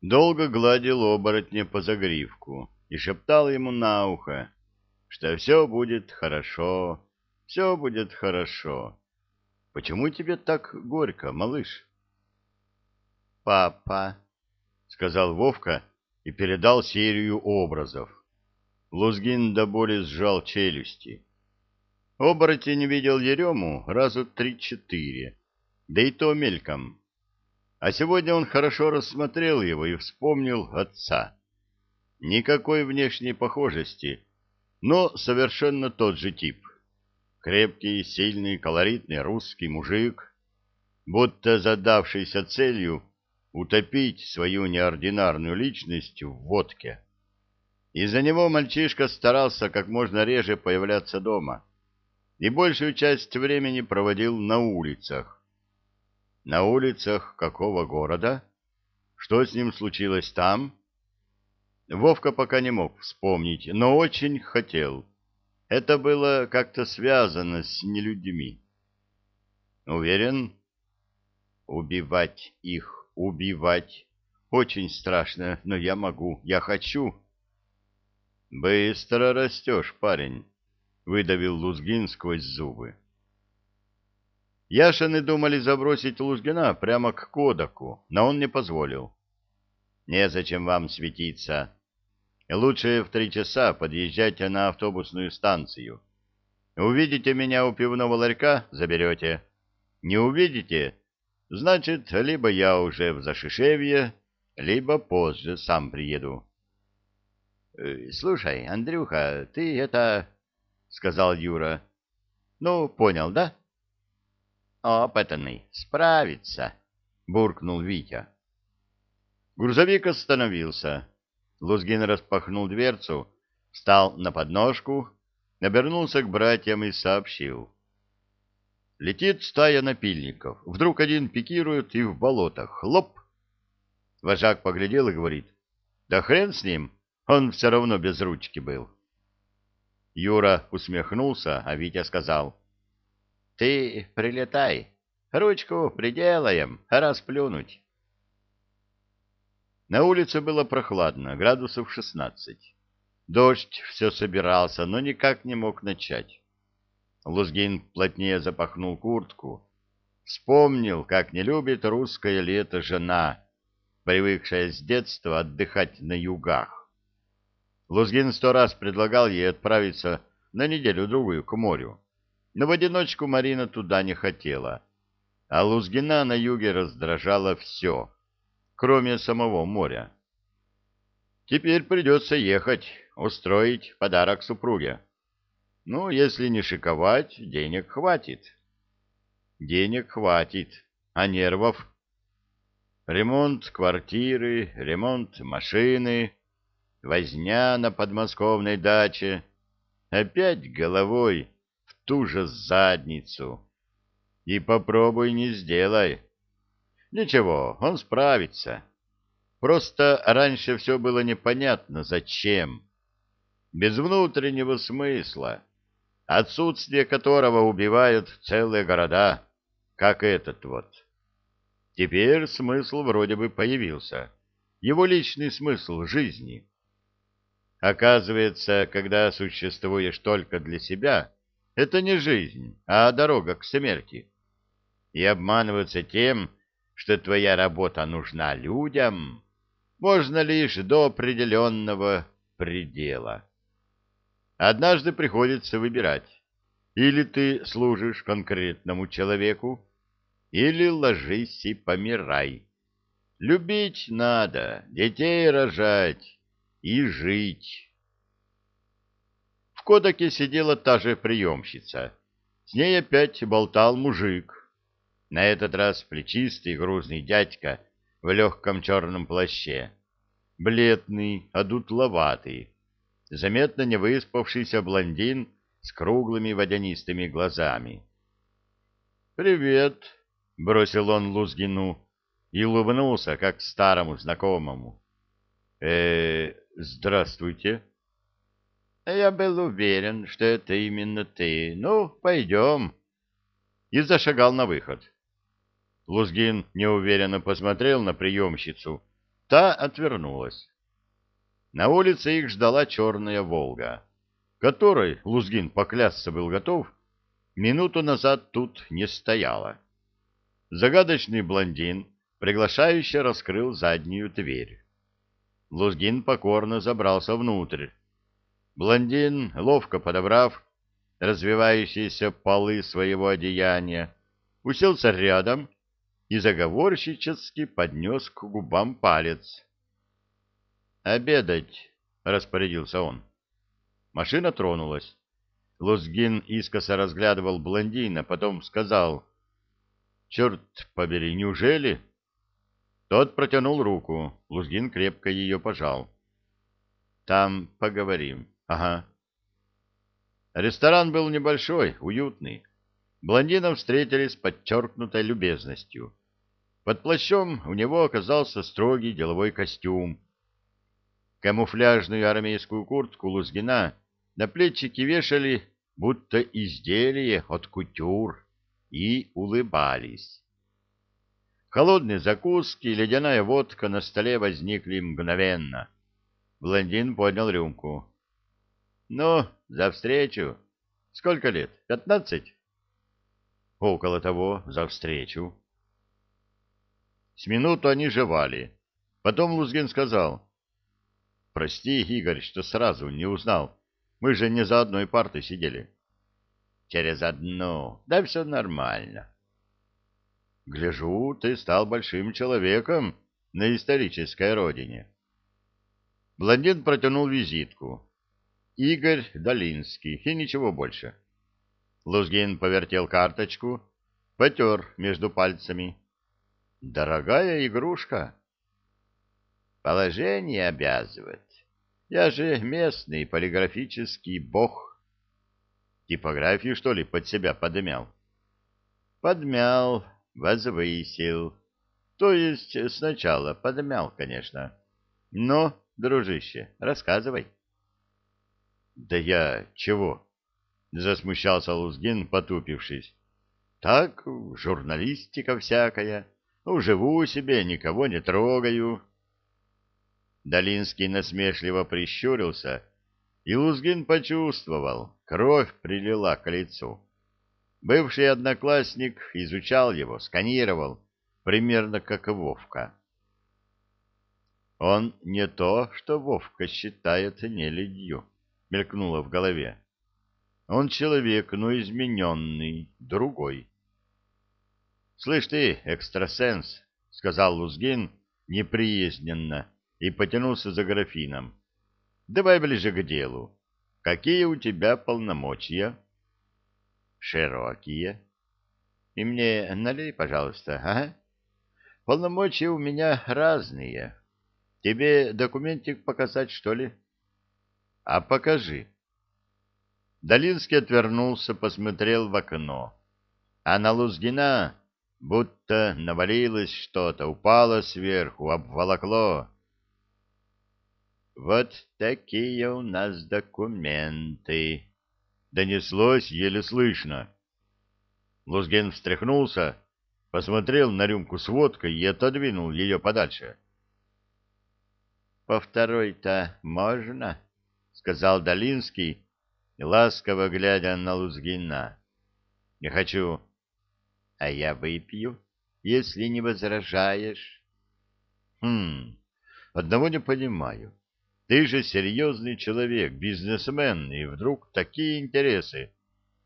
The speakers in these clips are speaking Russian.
долго гладил оборотня по загривку и шептал ему на ухо, что все будет хорошо, все будет хорошо. Почему тебе так горько, малыш? — Папа, — сказал Вовка и передал серию образов. Лузгин до боли сжал челюсти. Оборотень видел Ерему разу три-четыре, да и то мельком. А сегодня он хорошо рассмотрел его и вспомнил отца. Никакой внешней похожести, но совершенно тот же тип. Крепкий, сильный, колоритный русский мужик, будто задавшийся целью утопить свою неординарную личность в водке. Из-за него мальчишка старался как можно реже появляться дома и большую часть времени проводил на улицах, на улицах какого города? Что с ним случилось там? Вовка пока не мог вспомнить, но очень хотел. Это было как-то связано с нелюдьми. Уверен? Убивать их, убивать. Очень страшно, но я могу, я хочу. Быстро растешь, парень, — выдавил Лузгин сквозь зубы. Яшины думали забросить Лузгина прямо к Кодаку, но он не позволил. «Незачем вам светиться. Лучше в три часа подъезжайте на автобусную станцию. Увидите меня у пивного ларька — заберете. Не увидите — значит, либо я уже в Зашишевье, либо позже сам приеду». «Э, «Слушай, Андрюха, ты это...» — сказал Юра. «Ну, понял, да?» Опытный, справится, — буркнул Витя. Грузовик остановился. Лузгин распахнул дверцу, встал на подножку, обернулся к братьям и сообщил. Летит стая напильников. Вдруг один пикирует и в болотах. Хлоп! Вожак поглядел и говорит. Да хрен с ним, он все равно без ручки был. Юра усмехнулся, а Витя сказал. Ты прилетай. Ручку приделаем, расплюнуть. На улице было прохладно, градусов шестнадцать. Дождь все собирался, но никак не мог начать. Лузгин плотнее запахнул куртку. Вспомнил, как не любит русское лето жена, привыкшая с детства отдыхать на югах. Лузгин сто раз предлагал ей отправиться на неделю-другую к морю. Но в одиночку Марина туда не хотела, а Лузгина на юге раздражала все, кроме самого моря. Теперь придется ехать, устроить подарок супруге. Ну, если не шиковать, денег хватит. Денег хватит, а нервов? Ремонт квартиры, ремонт машины, возня на подмосковной даче. Опять головой ту же задницу. И попробуй не сделай. Ничего, он справится. Просто раньше все было непонятно, зачем. Без внутреннего смысла, отсутствие которого убивают целые города, как этот вот. Теперь смысл вроде бы появился. Его личный смысл жизни. Оказывается, когда существуешь только для себя, это не жизнь, а дорога к смерти. И обманываться тем, что твоя работа нужна людям, можно лишь до определенного предела. Однажды приходится выбирать. Или ты служишь конкретному человеку, или ложись и помирай. Любить надо, детей рожать и жить. В кодеке сидела та же приемщица. С ней опять болтал мужик. На этот раз плечистый грузный дядька в легком черном плаще. Бледный, одутловатый, заметно не выспавшийся блондин с круглыми водянистыми глазами. «Привет!» — бросил он Лузгину и улыбнулся, как старому знакомому. «Э, здравствуйте!» Я был уверен, что это именно ты. Ну, пойдем. И зашагал на выход. Лузгин неуверенно посмотрел на приемщицу, Та отвернулась. На улице их ждала черная «Волга», которой Лузгин поклясться был готов, минуту назад тут не стояла. Загадочный блондин приглашающе раскрыл заднюю дверь. Лузгин покорно забрался внутрь. Блондин, ловко подобрав развивающиеся полы своего одеяния, уселся рядом и заговорщически поднес к губам палец. «Обедать!» — распорядился он. Машина тронулась. Лузгин искоса разглядывал блондина, потом сказал, «Черт побери, неужели?» Тот протянул руку, Лузгин крепко ее пожал. «Там поговорим. Ага». Ресторан был небольшой, уютный. Блондинов встретили с подчеркнутой любезностью. Под плащом у него оказался строгий деловой костюм. Камуфляжную армейскую куртку Лузгина на плечики вешали, будто изделие от кутюр, и улыбались. Холодные закуски и ледяная водка на столе возникли мгновенно. Блондин поднял рюмку. — Ну, за встречу. Сколько лет? Пятнадцать? — Около того, за встречу. С минуту они жевали. Потом Лузгин сказал. — Прости, Игорь, что сразу не узнал. Мы же не за одной партой сидели. — Через одну. Да все нормально. — Гляжу, ты стал большим человеком на исторической родине. Блондин протянул визитку. Игорь Долинский, и ничего больше. Лузгин повертел карточку, потер между пальцами. Дорогая игрушка. Положение обязывает. Я же местный полиграфический бог. Типографию, что ли, под себя подмял? Подмял, возвысил. То есть сначала подмял, конечно. Но, дружище, рассказывай. Да я чего? Засмущался Лузгин, потупившись. Так, журналистика всякая. Ну, живу себе, никого не трогаю. Долинский насмешливо прищурился, и Лузгин почувствовал, кровь прилила к лицу. Бывший одноклассник изучал его, сканировал, примерно как Вовка. Он не то, что Вовка считает нелюдью, мелькнуло в голове. Он человек, но измененный, другой. «Слышь ты, экстрасенс», — сказал Лузгин неприязненно и потянулся за графином. «Давай ближе к делу. Какие у тебя полномочия?» «Широкие. И мне налей, пожалуйста, а? Полномочия у меня разные. Тебе документик показать, что ли?» «А покажи». Долинский отвернулся, посмотрел в окно. А на Лузгина будто навалилось что-то, упало сверху, обволокло. «Вот такие у нас документы!» — донеслось еле слышно. Лузген встряхнулся, посмотрел на рюмку с водкой и отодвинул ее подальше. «По второй-то можно?» — сказал Долинский, ласково глядя на Лузгина. «Не хочу», а я выпью, если не возражаешь. Хм, одного не понимаю. Ты же серьезный человек, бизнесмен, и вдруг такие интересы.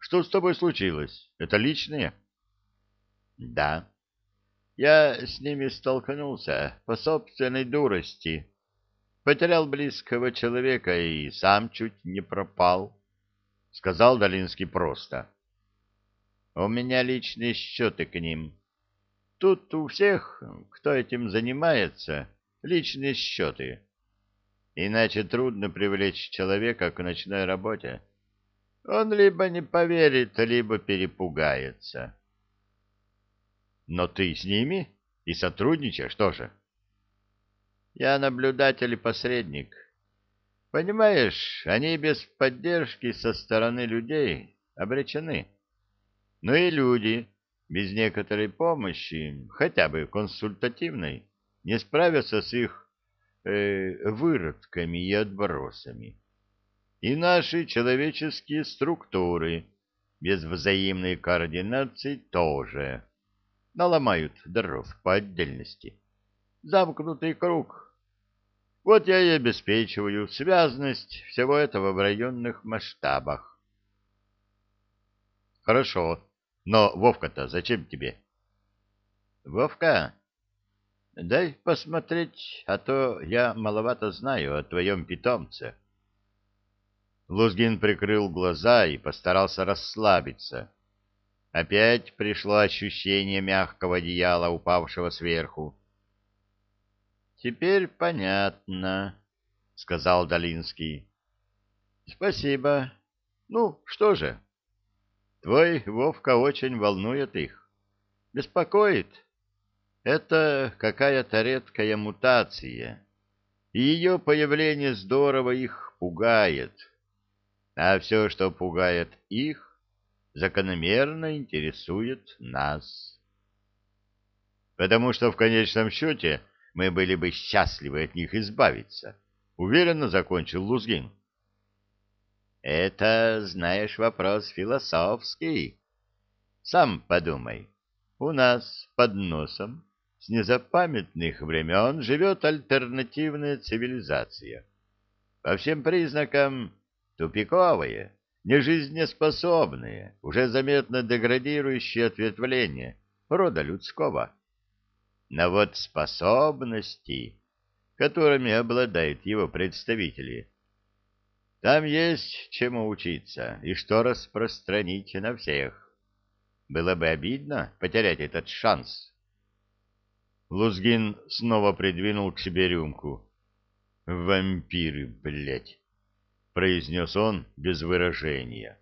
Что с тобой случилось? Это личное? Да. Я с ними столкнулся по собственной дурости. Потерял близкого человека и сам чуть не пропал, — сказал Долинский просто. У меня личные счеты к ним. Тут у всех, кто этим занимается, личные счеты. Иначе трудно привлечь человека к ночной работе. Он либо не поверит, либо перепугается. Но ты с ними и сотрудничаешь тоже? Я наблюдатель и посредник. Понимаешь, они без поддержки со стороны людей обречены. Но и люди без некоторой помощи, хотя бы консультативной, не справятся с их э, выродками и отбросами. И наши человеческие структуры без взаимной координации тоже наломают дров по отдельности. Замкнутый круг. Вот я и обеспечиваю связность всего этого в районных масштабах. Хорошо, но Вовка-то зачем тебе? Вовка, дай посмотреть, а то я маловато знаю о твоем питомце. Лузгин прикрыл глаза и постарался расслабиться. Опять пришло ощущение мягкого одеяла, упавшего сверху. «Теперь понятно», — сказал Долинский. «Спасибо. Ну, что же, твой Вовка очень волнует их. Беспокоит. Это какая-то редкая мутация, и ее появление здорово их пугает» а все, что пугает их, закономерно интересует нас. Потому что в конечном счете мы были бы счастливы от них избавиться, уверенно закончил Лузгин. Это, знаешь, вопрос философский. Сам подумай. У нас под носом с незапамятных времен живет альтернативная цивилизация. По всем признакам тупиковые, нежизнеспособные, уже заметно деградирующие ответвления рода людского. Но вот способности, которыми обладают его представители, там есть чему учиться и что распространить на всех. Было бы обидно потерять этот шанс. Лузгин снова придвинул к себе рюмку. «Вампиры, блядь!» произнес он без выражения.